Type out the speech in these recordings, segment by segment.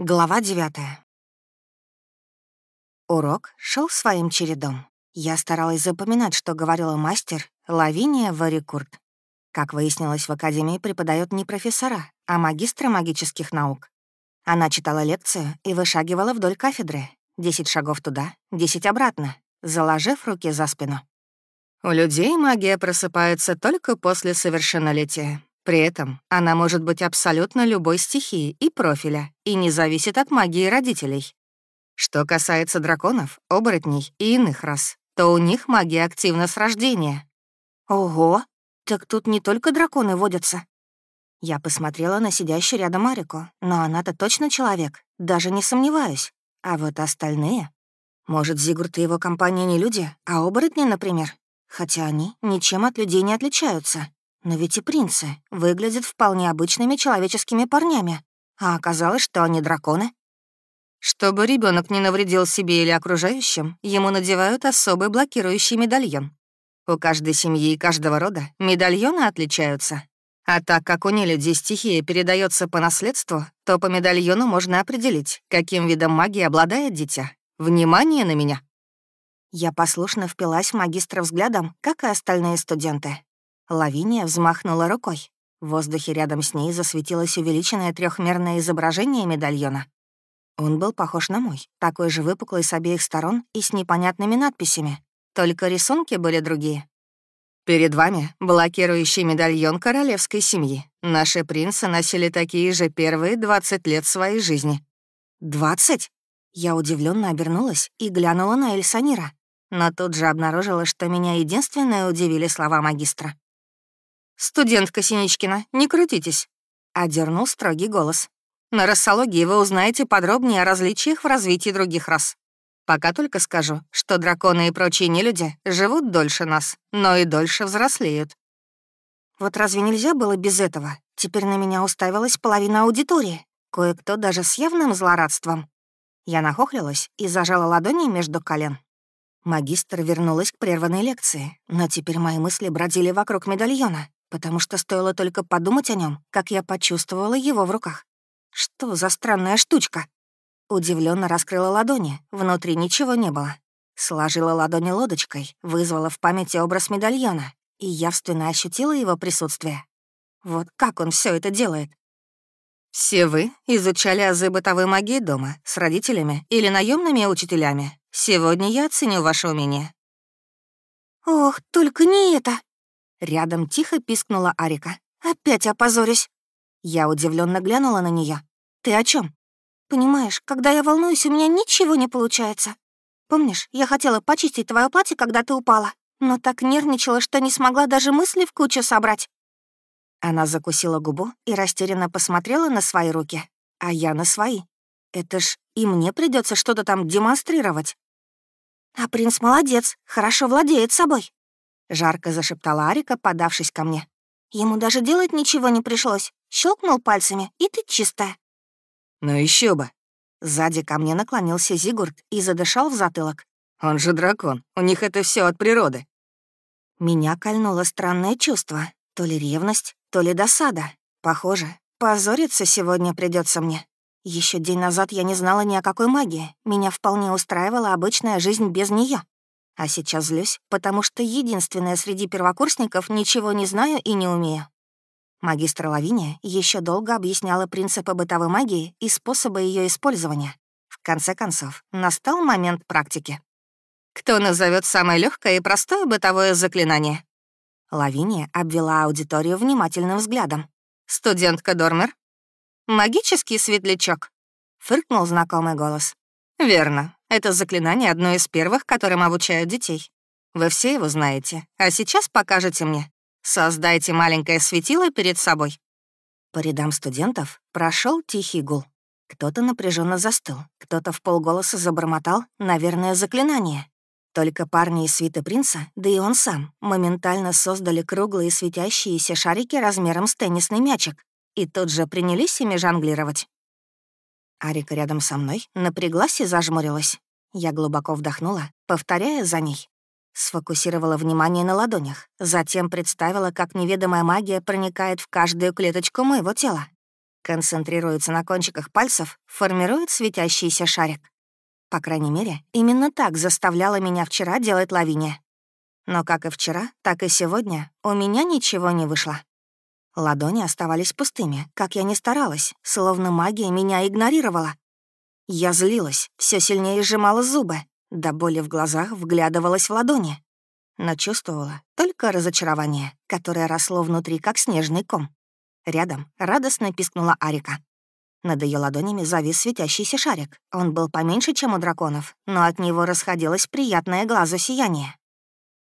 Глава девятая. Урок шел своим чередом. Я старалась запоминать, что говорила мастер Лавиния Варикурт. Как выяснилось, в Академии преподают не профессора, а магистры магических наук. Она читала лекцию и вышагивала вдоль кафедры. Десять шагов туда, десять обратно, заложив руки за спину. У людей магия просыпается только после совершеннолетия. При этом она может быть абсолютно любой стихии и профиля и не зависит от магии родителей. Что касается драконов, оборотней и иных рас, то у них магия активна с рождения. Ого, так тут не только драконы водятся. Я посмотрела на сидящую рядом Арику, но она-то точно человек, даже не сомневаюсь. А вот остальные... Может, Зигурд и его компания не люди, а оборотни, например? Хотя они ничем от людей не отличаются. Но ведь и принцы выглядят вполне обычными человеческими парнями, а оказалось, что они драконы. Чтобы ребенок не навредил себе или окружающим, ему надевают особый блокирующий медальон. У каждой семьи и каждого рода медальоны отличаются. А так как у нелюдей стихия передается по наследству, то по медальону можно определить, каким видом магии обладает дитя. Внимание на меня! Я послушно впилась в магистра взглядом, как и остальные студенты. Лавиния взмахнула рукой. В воздухе рядом с ней засветилось увеличенное трехмерное изображение медальона. Он был похож на мой, такой же выпуклый с обеих сторон и с непонятными надписями. Только рисунки были другие. Перед вами блокирующий медальон королевской семьи. Наши принцы носили такие же первые 20 лет своей жизни. «Двадцать?» Я удивленно обернулась и глянула на Эльсанира, но тут же обнаружила, что меня единственное удивили слова магистра. «Студентка Синичкина, не крутитесь», — одернул строгий голос. «На рассологии вы узнаете подробнее о различиях в развитии других рас. Пока только скажу, что драконы и прочие нелюди живут дольше нас, но и дольше взрослеют». Вот разве нельзя было без этого? Теперь на меня уставилась половина аудитории, кое-кто даже с явным злорадством. Я нахохлилась и зажала ладони между колен. Магистр вернулась к прерванной лекции, но теперь мои мысли бродили вокруг медальона, потому что стоило только подумать о нем, как я почувствовала его в руках. Что за странная штучка? Удивленно раскрыла ладони, внутри ничего не было. Сложила ладони лодочкой, вызвала в памяти образ медальона и явственно ощутила его присутствие. Вот как он все это делает? Все вы изучали азы бытовой магии дома с родителями или наемными учителями. Сегодня я оценю ваше умение. Ох, только не это! Рядом тихо пискнула Арика. «Опять опозорюсь!» Я удивленно глянула на нее. «Ты о чем? «Понимаешь, когда я волнуюсь, у меня ничего не получается. Помнишь, я хотела почистить твое платье, когда ты упала, но так нервничала, что не смогла даже мысли в кучу собрать». Она закусила губу и растерянно посмотрела на свои руки, а я на свои. Это ж и мне придется что-то там демонстрировать. «А принц молодец, хорошо владеет собой», — жарко зашептала Арика, подавшись ко мне. «Ему даже делать ничего не пришлось. Щелкнул пальцами, и ты чистая». «Ну еще бы». Сзади ко мне наклонился Зигурд и задышал в затылок. «Он же дракон, у них это все от природы». Меня кольнуло странное чувство. То ли ревность, то ли досада. Похоже, позориться сегодня придется мне. Еще день назад я не знала ни о какой магии. Меня вполне устраивала обычная жизнь без нее. А сейчас злюсь, потому что единственная среди первокурсников ничего не знаю и не умею. Магистр Лавиния еще долго объясняла принципы бытовой магии и способы ее использования. В конце концов, настал момент практики. Кто назовет самое легкое и простое бытовое заклинание? Лавиния обвела аудиторию внимательным взглядом. «Студентка Дормер?» «Магический светлячок», — фыркнул знакомый голос. «Верно. Это заклинание одно из первых, которым обучают детей. Вы все его знаете, а сейчас покажете мне. Создайте маленькое светило перед собой». По рядам студентов прошел тихий гул. Кто-то напряженно застыл, кто-то в полголоса забормотал, наверное, заклинание. Только парни из свиты принца, да и он сам, моментально создали круглые светящиеся шарики размером с теннисный мячик и тут же принялись ими жонглировать. Арика рядом со мной напряглась и зажмурилась. Я глубоко вдохнула, повторяя за ней. Сфокусировала внимание на ладонях, затем представила, как неведомая магия проникает в каждую клеточку моего тела. концентрируется на кончиках пальцев, формирует светящийся шарик. По крайней мере, именно так заставляла меня вчера делать лавиния. Но как и вчера, так и сегодня у меня ничего не вышло. Ладони оставались пустыми, как я ни старалась, словно магия меня игнорировала. Я злилась, все сильнее сжимала зубы, до боли в глазах вглядывалась в ладони. Но чувствовала только разочарование, которое росло внутри, как снежный ком. Рядом радостно пискнула Арика. Над ее ладонями завис светящийся шарик. Он был поменьше, чем у драконов, но от него расходилось приятное глазу сияние.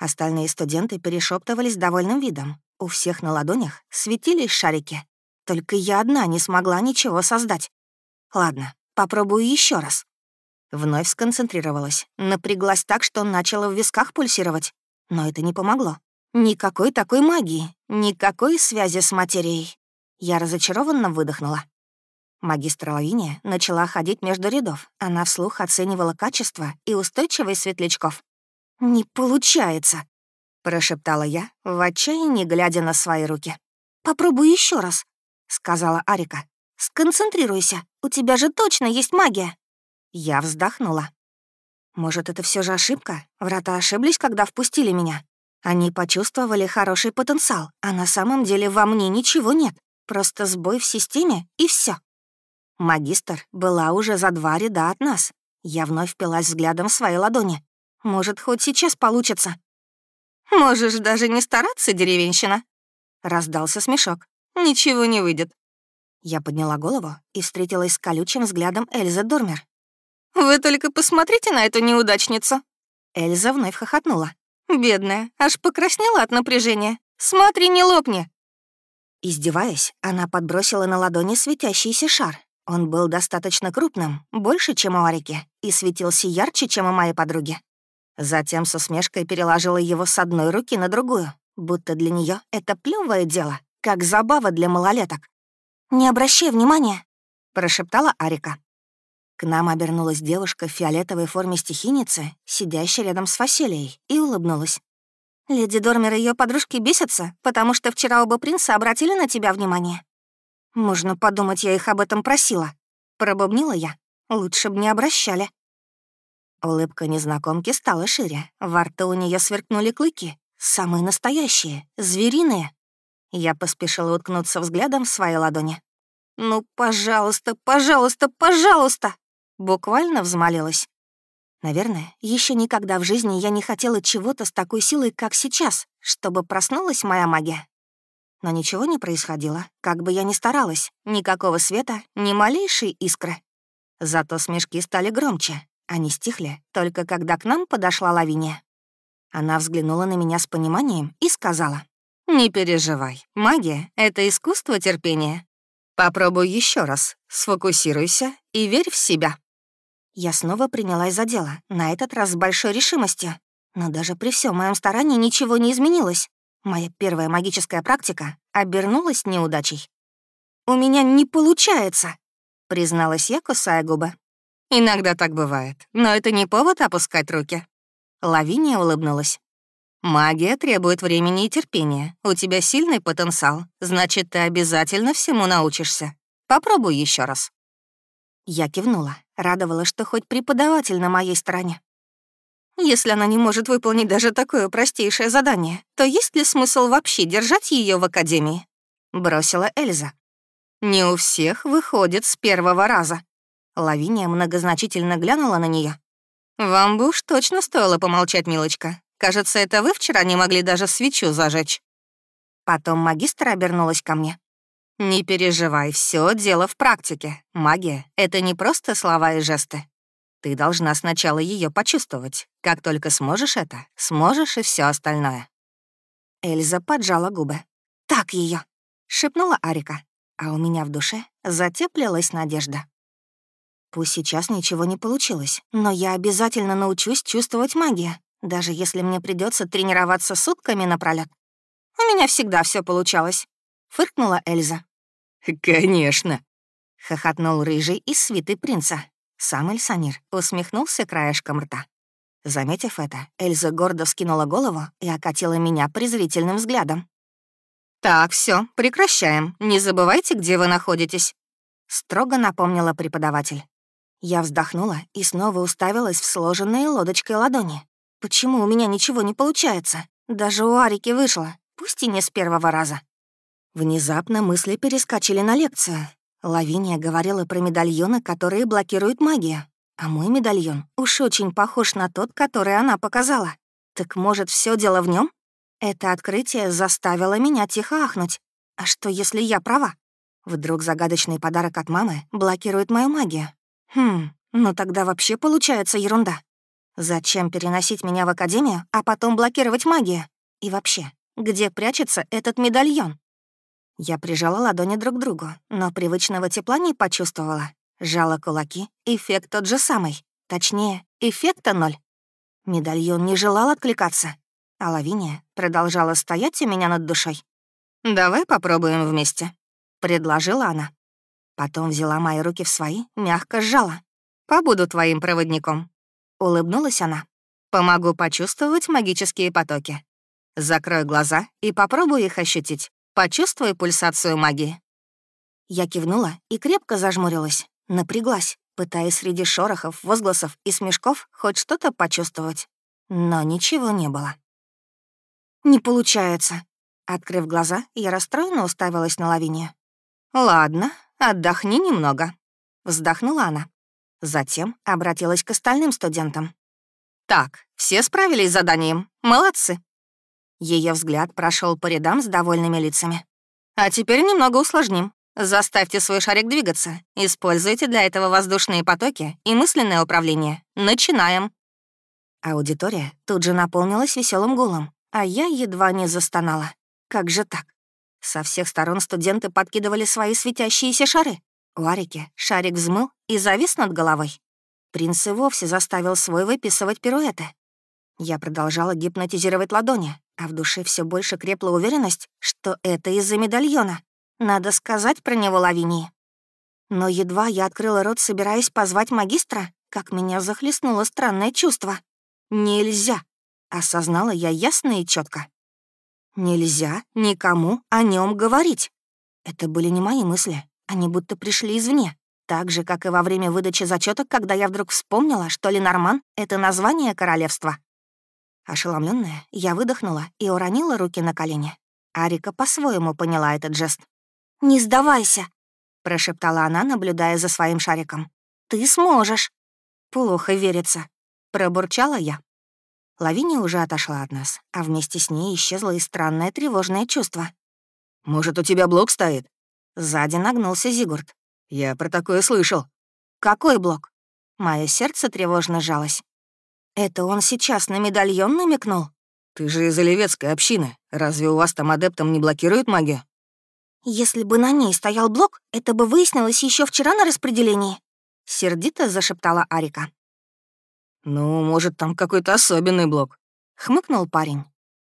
Остальные студенты перешептывались довольным видом. У всех на ладонях светились шарики. Только я одна не смогла ничего создать. Ладно, попробую еще раз. Вновь сконцентрировалась, напряглась так, что начала в висках пульсировать. Но это не помогло. Никакой такой магии, никакой связи с материей. Я разочарованно выдохнула. Магистр Лавиния начала ходить между рядов. Она вслух оценивала качество и устойчивость светлячков. «Не получается», — прошептала я, в отчаянии глядя на свои руки. «Попробуй еще раз», — сказала Арика. «Сконцентрируйся, у тебя же точно есть магия». Я вздохнула. Может, это все же ошибка? Врата ошиблись, когда впустили меня. Они почувствовали хороший потенциал, а на самом деле во мне ничего нет. Просто сбой в системе, и все. Магистр была уже за два ряда от нас. Я вновь впилась взглядом в свои ладони. Может, хоть сейчас получится. «Можешь даже не стараться, деревенщина!» Раздался смешок. «Ничего не выйдет». Я подняла голову и встретилась с колючим взглядом Эльзы Дормер. «Вы только посмотрите на эту неудачницу!» Эльза вновь хохотнула. «Бедная, аж покраснела от напряжения. Смотри, не лопни!» Издеваясь, она подбросила на ладони светящийся шар. Он был достаточно крупным, больше, чем у Арики, и светился ярче, чем у моей подруги. Затем с усмешкой переложила его с одной руки на другую, будто для нее это плевое дело, как забава для малолеток. «Не обращай внимания», — прошептала Арика. К нам обернулась девушка в фиолетовой форме стихийницы, сидящая рядом с Фасилией, и улыбнулась. «Леди Дормер и ее подружки бесятся, потому что вчера оба принца обратили на тебя внимание». «Можно подумать, я их об этом просила», — пробубнила я. «Лучше бы не обращали». Улыбка незнакомки стала шире. Во рту у нее сверкнули клыки. Самые настоящие, звериные. Я поспешила уткнуться взглядом в свои ладони. «Ну, пожалуйста, пожалуйста, пожалуйста!» Буквально взмолилась. Наверное, еще никогда в жизни я не хотела чего-то с такой силой, как сейчас, чтобы проснулась моя магия. Но ничего не происходило, как бы я ни старалась. Никакого света, ни малейшей искры. Зато смешки стали громче, они стихли, только когда к нам подошла Лавиния. Она взглянула на меня с пониманием и сказала, «Не переживай, магия — это искусство терпения. Попробуй еще раз, сфокусируйся и верь в себя». Я снова принялась за дело, на этот раз с большой решимостью. Но даже при всем моем старании ничего не изменилось. Моя первая магическая практика обернулась неудачей. «У меня не получается», — призналась я, кусая губы. Иногда так бывает, но это не повод опускать руки. Лавиния улыбнулась. «Магия требует времени и терпения. У тебя сильный потенциал, значит, ты обязательно всему научишься. Попробуй еще раз». Я кивнула, радовала, что хоть преподаватель на моей стороне. Если она не может выполнить даже такое простейшее задание, то есть ли смысл вообще держать ее в академии? Бросила Эльза. Не у всех выходит с первого раза. Лавиния многозначительно глянула на нее. «Вам бы уж точно стоило помолчать, милочка. Кажется, это вы вчера не могли даже свечу зажечь». Потом магистр обернулась ко мне. «Не переживай, все дело в практике. Магия — это не просто слова и жесты. Ты должна сначала ее почувствовать. Как только сможешь это, сможешь и все остальное». Эльза поджала губы. «Так ее, шепнула Арика, а у меня в душе затеплилась надежда. Пусть сейчас ничего не получилось, но я обязательно научусь чувствовать магию, даже если мне придется тренироваться сутками напролёт. У меня всегда все получалось, фыркнула Эльза. Конечно, хохотнул рыжий из свиты принца. Сам Эльсанир усмехнулся краешком рта. Заметив это, Эльза гордо вскинула голову и окатила меня презрительным взглядом. «Так, все, прекращаем. Не забывайте, где вы находитесь», — строго напомнила преподаватель. Я вздохнула и снова уставилась в сложенные лодочкой ладони. Почему у меня ничего не получается? Даже у Арики вышло, пусть и не с первого раза. Внезапно мысли перескочили на лекцию. Лавиния говорила про медальоны, которые блокируют магию. А мой медальон уж очень похож на тот, который она показала. Так может, все дело в нем? Это открытие заставило меня тихо ахнуть. А что, если я права? Вдруг загадочный подарок от мамы блокирует мою магию? Хм, ну тогда вообще получается ерунда. Зачем переносить меня в академию, а потом блокировать магию? И вообще, где прячется этот медальон? Я прижала ладони друг к другу, но привычного тепла не почувствовала. Жала кулаки, эффект тот же самый. Точнее, эффекта ноль. Медальон не желал откликаться, а Лавиния продолжала стоять у меня над душой. «Давай попробуем вместе», — предложила она. Потом взяла мои руки в свои, мягко сжала. «Побуду твоим проводником», — улыбнулась она. «Помогу почувствовать магические потоки. Закрой глаза и попробуй их ощутить. Почувствуй пульсацию магии». Я кивнула и крепко зажмурилась, напряглась, пытаясь среди шорохов, возгласов и смешков хоть что-то почувствовать. Но ничего не было. «Не получается». Открыв глаза, я расстроенно уставилась на лавине. «Ладно, отдохни немного», — вздохнула она. Затем обратилась к остальным студентам. «Так, все справились с заданием. Молодцы. Ее взгляд прошел по рядам с довольными лицами. «А теперь немного усложним. Заставьте свой шарик двигаться. Используйте для этого воздушные потоки и мысленное управление. Начинаем!» Аудитория тут же наполнилась веселым гулом, а я едва не застонала. Как же так? Со всех сторон студенты подкидывали свои светящиеся шары. У Арики шарик взмыл и завис над головой. Принц и вовсе заставил свой выписывать пируэты. Я продолжала гипнотизировать ладони, а в душе все больше крепла уверенность, что это из-за медальона. Надо сказать про него Лавинии. Но едва я открыла рот, собираясь позвать магистра, как меня захлестнуло странное чувство. «Нельзя!» — осознала я ясно и четко. «Нельзя никому о нем говорить!» Это были не мои мысли, они будто пришли извне. Так же, как и во время выдачи зачеток, когда я вдруг вспомнила, что Ленорман — это название королевства. Ошеломленная, я выдохнула и уронила руки на колени. Арика по-своему поняла этот жест. «Не сдавайся», — прошептала она, наблюдая за своим шариком. «Ты сможешь». «Плохо верится», — пробурчала я. Лавиния уже отошла от нас, а вместе с ней исчезло и странное тревожное чувство. «Может, у тебя блок стоит?» Сзади нагнулся Зигурд. «Я про такое слышал». «Какой блок?» Мое сердце тревожно жалось. Это он сейчас на медальон намекнул? Ты же из Оливецкой общины. Разве у вас там адептам не блокируют магию? Если бы на ней стоял блок, это бы выяснилось еще вчера на распределении. Сердито зашептала Арика. «Ну, может, там какой-то особенный блок», — хмыкнул парень.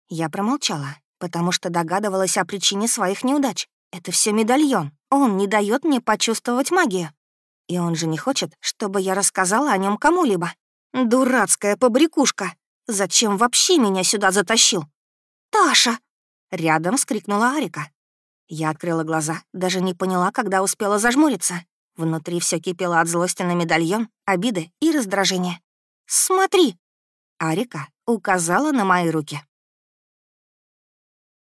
Я промолчала, потому что догадывалась о причине своих неудач. Это все медальон. Он не дает мне почувствовать магию. И он же не хочет, чтобы я рассказала о нем кому-либо. Дурацкая побрякушка! Зачем вообще меня сюда затащил? «Таша!» — рядом скрикнула Арика. Я открыла глаза, даже не поняла, когда успела зажмуриться. Внутри все кипело от злости на медальон, обиды и раздражения. «Смотри!» Арика указала на мои руки.